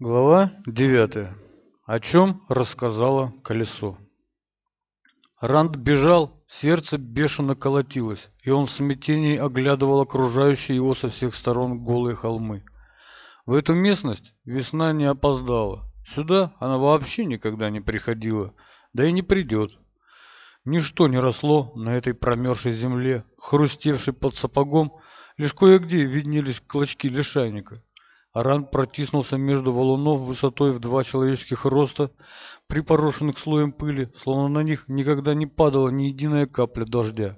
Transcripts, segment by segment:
Глава 9. О чем рассказала колесо. Ранд бежал, сердце бешено колотилось, и он в смятении оглядывал окружающие его со всех сторон голые холмы. В эту местность весна не опоздала. Сюда она вообще никогда не приходила, да и не придет. Ничто не росло на этой промерзшей земле, хрустевшей под сапогом, лишь кое-где виднелись клочки лишайника. Ран протиснулся между валунов высотой в два человеческих роста, припорошенных слоем пыли, словно на них никогда не падала ни единая капля дождя.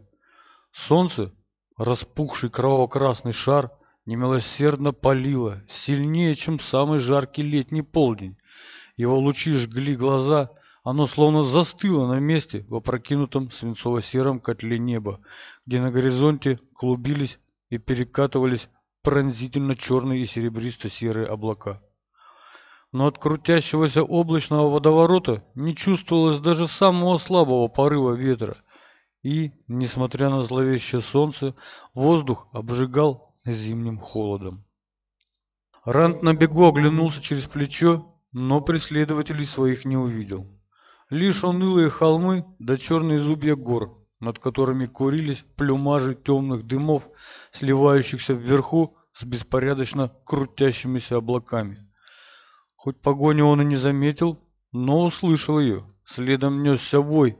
Солнце, распухший кроваво-красный шар, немилосердно палило, сильнее, чем самый жаркий летний полдень. Его лучи жгли глаза, оно словно застыло на месте в опрокинутом свинцово-сером котле неба, где на горизонте клубились и перекатывались пронзительно черные и серебристо-серые облака. Но от крутящегося облачного водоворота не чувствовалось даже самого слабого порыва ветра, и, несмотря на зловещее солнце, воздух обжигал зимним холодом. Рант на бегу оглянулся через плечо, но преследователей своих не увидел. Лишь унылые холмы да черные зубья гор над которыми курились плюмажи темных дымов, сливающихся вверху с беспорядочно крутящимися облаками. Хоть погони он и не заметил, но услышал ее. Следом несся вой,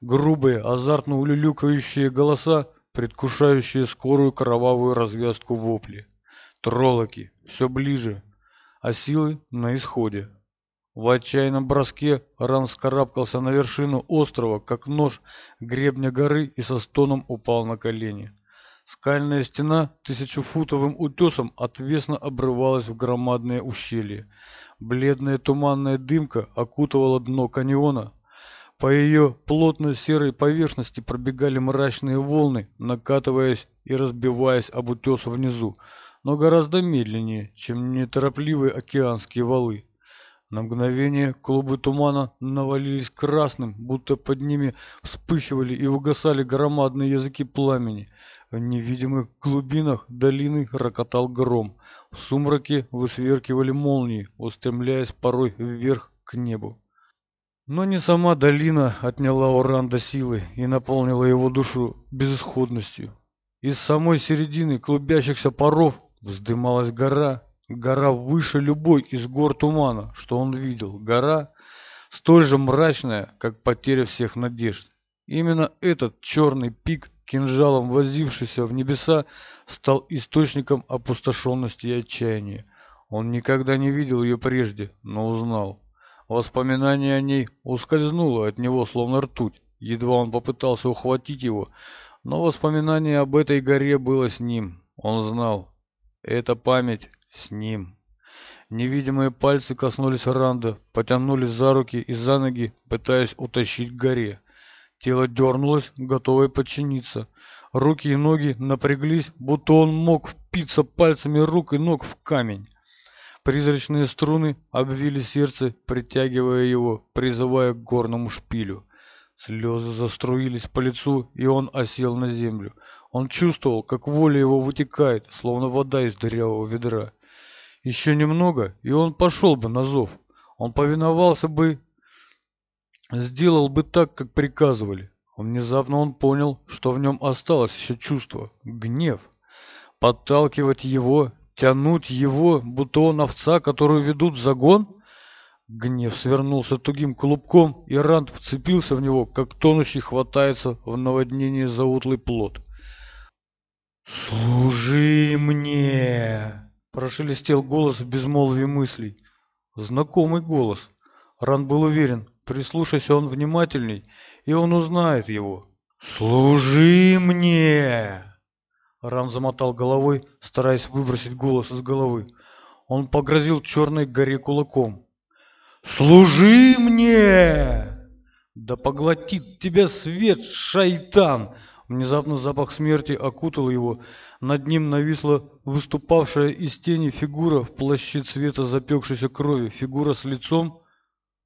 грубые, азартно улюлюкающие голоса, предвкушающие скорую кровавую развязку вопли. Троллоки, все ближе, а силы на исходе. В отчаянном броске Ран вскарабкался на вершину острова, как нож, гребня горы и со стоном упал на колени. Скальная стена тысячефутовым утесом отвесно обрывалась в громадное ущелье. Бледная туманная дымка окутывала дно каньона. По ее плотной серой поверхности пробегали мрачные волны, накатываясь и разбиваясь об утес внизу, но гораздо медленнее, чем неторопливые океанские валы. На мгновение клубы тумана навалились красным, будто под ними вспыхивали и угасали громадные языки пламени. В невидимых глубинах долины рокотал гром. В сумраке высверкивали молнии, устремляясь порой вверх к небу. Но не сама долина отняла у Ранда силы и наполнила его душу безысходностью. Из самой середины клубящихся паров вздымалась гора, Гора выше любой из гор тумана, что он видел. Гора столь же мрачная, как потеря всех надежд. Именно этот черный пик, кинжалом возившийся в небеса, стал источником опустошенности и отчаяния. Он никогда не видел ее прежде, но узнал. Воспоминание о ней ускользнуло от него, словно ртуть. Едва он попытался ухватить его, но воспоминание об этой горе было с ним. Он знал. Эта память с ним. Невидимые пальцы коснулись Ранда, потянулись за руки и за ноги, пытаясь утащить к горе. Тело дернулось, готовое подчиниться. Руки и ноги напряглись, будто он мог впиться пальцами рук и ног в камень. Призрачные струны обвили сердце, притягивая его, призывая к горному шпилю. Слезы заструились по лицу, и он осел на землю. Он чувствовал, как воля его вытекает, словно вода из дырявого ведра. Еще немного, и он пошел бы на зов. Он повиновался бы, сделал бы так, как приказывали. Внезапно он понял, что в нем осталось еще чувство, гнев. Подталкивать его, тянуть его, будто он овца, которую ведут в загон? Гнев свернулся тугим клубком, и Рант вцепился в него, как тонущий хватается в наводнении за утлый плод. «Служи мне!» Прошелестел голос в безмолвии мыслей. Знакомый голос. Ран был уверен, прислушайся он внимательней, и он узнает его. «Служи мне!» Ран замотал головой, стараясь выбросить голос из головы. Он погрозил черной горе кулаком. «Служи мне!» «Да поглотит тебя свет, шайтан!» Внезапно запах смерти окутал его. Над ним нависла выступавшая из тени фигура в плаще цвета запекшейся крови. Фигура с лицом...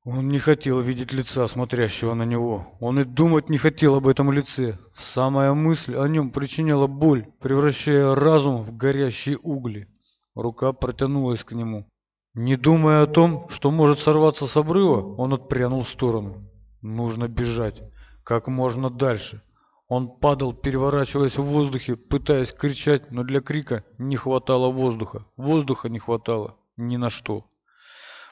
Он не хотел видеть лица, смотрящего на него. Он и думать не хотел об этом лице. Самая мысль о нем причиняла боль, превращая разум в горящие угли. Рука протянулась к нему. Не думая о том, что может сорваться с обрыва, он отпрянул в сторону. Нужно бежать. Как можно дальше. Он падал, переворачиваясь в воздухе, пытаясь кричать, но для крика не хватало воздуха. Воздуха не хватало ни на что.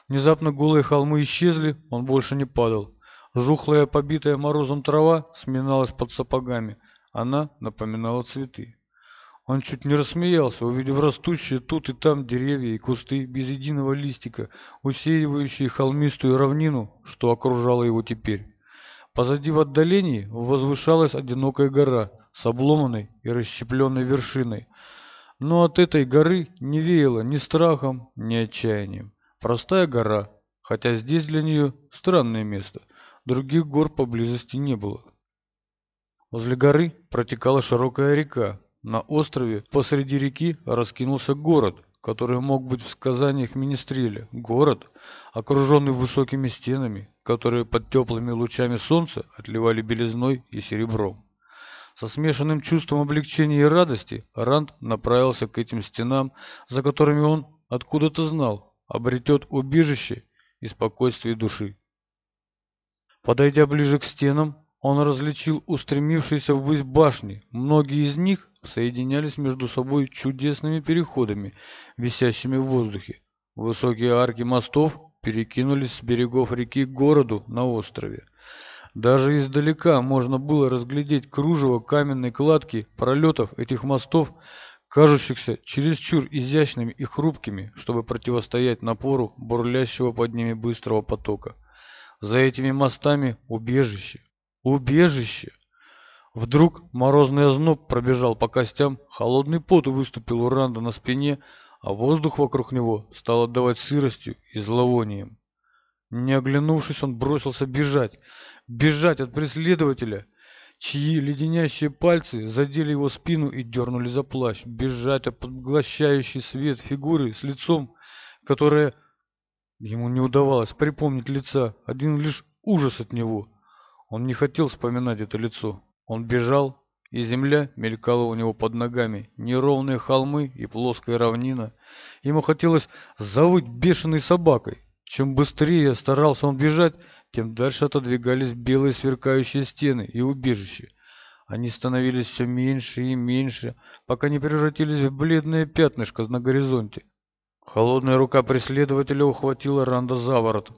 Внезапно голые холмы исчезли, он больше не падал. Жухлая, побитая морозом трава сминалась под сапогами. Она напоминала цветы. Он чуть не рассмеялся, увидев растущие тут и там деревья и кусты без единого листика, усеивающие холмистую равнину, что окружала его теперь. Позади в отдалении возвышалась одинокая гора с обломанной и расщепленной вершиной. Но от этой горы не веяло ни страхом, ни отчаянием. Простая гора, хотя здесь для нее странное место. Других гор поблизости не было. Возле горы протекала широкая река. На острове посреди реки раскинулся город – который мог быть в сказаниях Министриле, город, окруженный высокими стенами, которые под теплыми лучами солнца отливали белизной и серебром. Со смешанным чувством облегчения и радости Ранд направился к этим стенам, за которыми он откуда-то знал, обретет убежище и спокойствие души. Подойдя ближе к стенам, он различил устремившиеся ввысь башни. Многие из них соединялись между собой чудесными переходами, висящими в воздухе. Высокие арки мостов перекинулись с берегов реки к городу на острове. Даже издалека можно было разглядеть кружево каменной кладки пролетов этих мостов, кажущихся чересчур изящными и хрупкими, чтобы противостоять напору бурлящего под ними быстрого потока. За этими мостами убежище, убежище. Вдруг морозный озноб пробежал по костям, холодный пот выступил у Ранда на спине, а воздух вокруг него стал отдавать сыростью и зловонием. Не оглянувшись, он бросился бежать, бежать от преследователя, чьи леденящие пальцы задели его спину и дернули за плащ, бежать от подглощающий свет фигуры с лицом, которое ему не удавалось припомнить лица, один лишь ужас от него — он не хотел вспоминать это лицо. Он бежал, и земля мелькала у него под ногами, неровные холмы и плоская равнина. Ему хотелось завыть бешеной собакой. Чем быстрее старался он бежать, тем дальше отодвигались белые сверкающие стены и убежища. Они становились все меньше и меньше, пока не превратились в бледное пятнышко на горизонте. Холодная рука преследователя ухватила Ранда за ворот.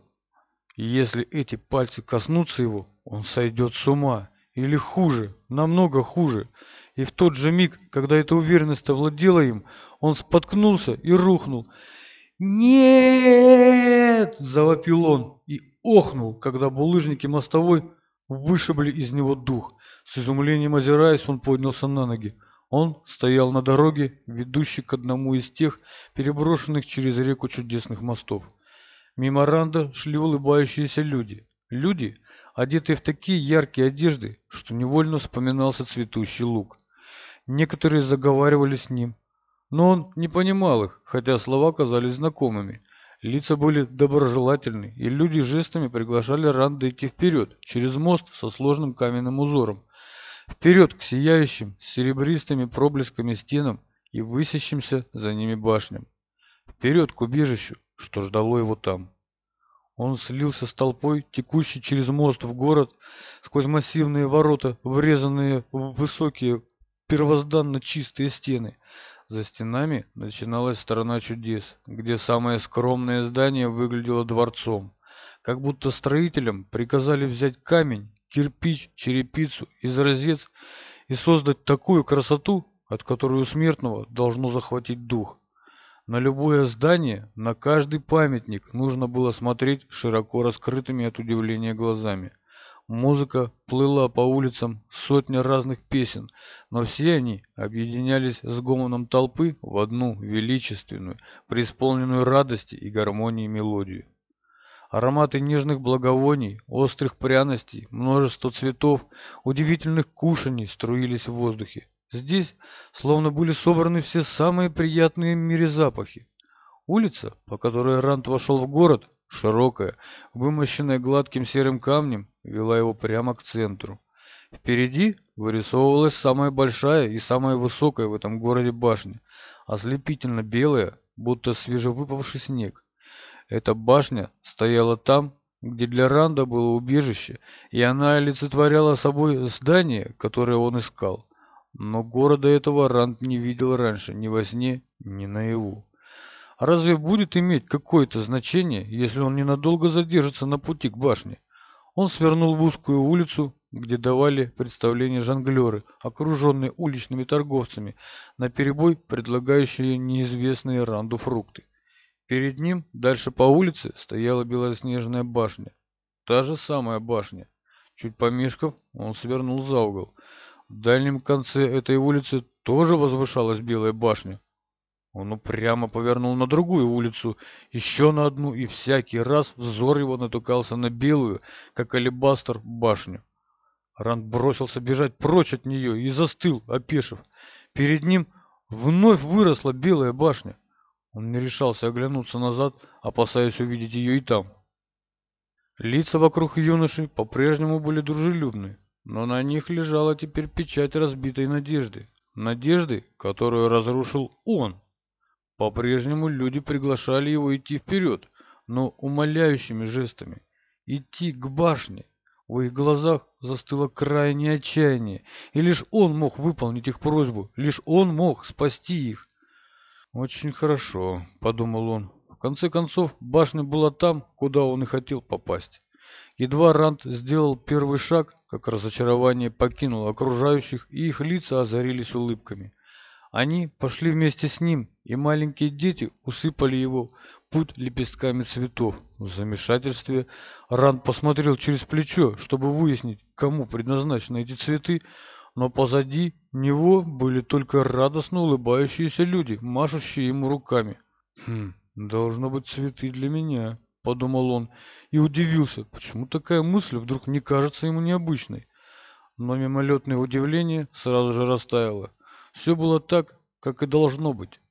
Если эти пальцы коснутся его, он сойдет с ума. Или хуже, намного хуже. И в тот же миг, когда эта уверенность овладела им, он споткнулся и рухнул. «Нет!» – завопил он и охнул, когда булыжники мостовой вышибли из него дух. С изумлением озираясь, он поднялся на ноги. Он стоял на дороге, ведущей к одному из тех, переброшенных через реку чудесных мостов. Меморанда шли улыбающиеся люди. Люди, одетые в такие яркие одежды, что невольно вспоминался цветущий лук. Некоторые заговаривали с ним, но он не понимал их, хотя слова казались знакомыми. Лица были доброжелательны, и люди жестами приглашали Ранда идти вперед, через мост со сложным каменным узором. Вперед к сияющим, серебристыми проблесками стенам и высящимся за ними башням. Вперед к убежищу, что ждало его там. Он слился с толпой, текущей через мост в город, сквозь массивные ворота, врезанные в высокие, первозданно чистые стены. За стенами начиналась сторона чудес, где самое скромное здание выглядело дворцом. Как будто строителям приказали взять камень, кирпич, черепицу из розец и создать такую красоту, от которой у смертного должно захватить дух. На любое здание, на каждый памятник нужно было смотреть широко раскрытыми от удивления глазами. Музыка плыла по улицам сотни разных песен, но все они объединялись с гомоном толпы в одну величественную, преисполненную радости и гармонии мелодию. Ароматы нежных благовоний, острых пряностей, множество цветов, удивительных кушаний струились в воздухе. Здесь словно были собраны все самые приятные в мире запахи. Улица, по которой Рант вошел в город, широкая, вымощенная гладким серым камнем, вела его прямо к центру. Впереди вырисовывалась самая большая и самая высокая в этом городе башня, ослепительно белая, будто свежевыпавший снег. Эта башня стояла там, где для Ранда было убежище, и она олицетворяла собой здание, которое он искал. Но города этого Ранд не видел раньше, ни во сне, ни наяву. А Разве будет иметь какое-то значение, если он ненадолго задержится на пути к башне? Он свернул в узкую улицу, где давали представление жонглеры, окруженные уличными торговцами, наперебой предлагающие неизвестные Ранду фрукты. Перед ним, дальше по улице, стояла белоснежная башня. Та же самая башня. Чуть помешков, он свернул за угол. В дальнем конце этой улицы тоже возвышалась белая башня. Он упрямо повернул на другую улицу, еще на одну, и всякий раз взор его натыкался на белую, как алебастр, башню. Ранд бросился бежать прочь от нее и застыл, опешив. Перед ним вновь выросла белая башня. Он не решался оглянуться назад, опасаясь увидеть ее и там. Лица вокруг юноши по-прежнему были дружелюбные но на них лежала теперь печать разбитой надежды. Надежды, которую разрушил он. По-прежнему люди приглашали его идти вперед, но умоляющими жестами. Идти к башне. В их глазах застыло крайнее отчаяние, и лишь он мог выполнить их просьбу, лишь он мог спасти их. «Очень хорошо», — подумал он. В конце концов, башня была там, куда он и хотел попасть. Едва Ранд сделал первый шаг, как разочарование покинуло окружающих, и их лица озарились улыбками. Они пошли вместе с ним, и маленькие дети усыпали его путь лепестками цветов. В замешательстве Ранд посмотрел через плечо, чтобы выяснить, кому предназначены эти цветы, но позади него были только радостно улыбающиеся люди, машущие ему руками. «Хм, должно быть цветы для меня» подумал он и удивился, почему такая мысль вдруг не кажется ему необычной. Но мимолетное удивление сразу же растаяло. Все было так, как и должно быть.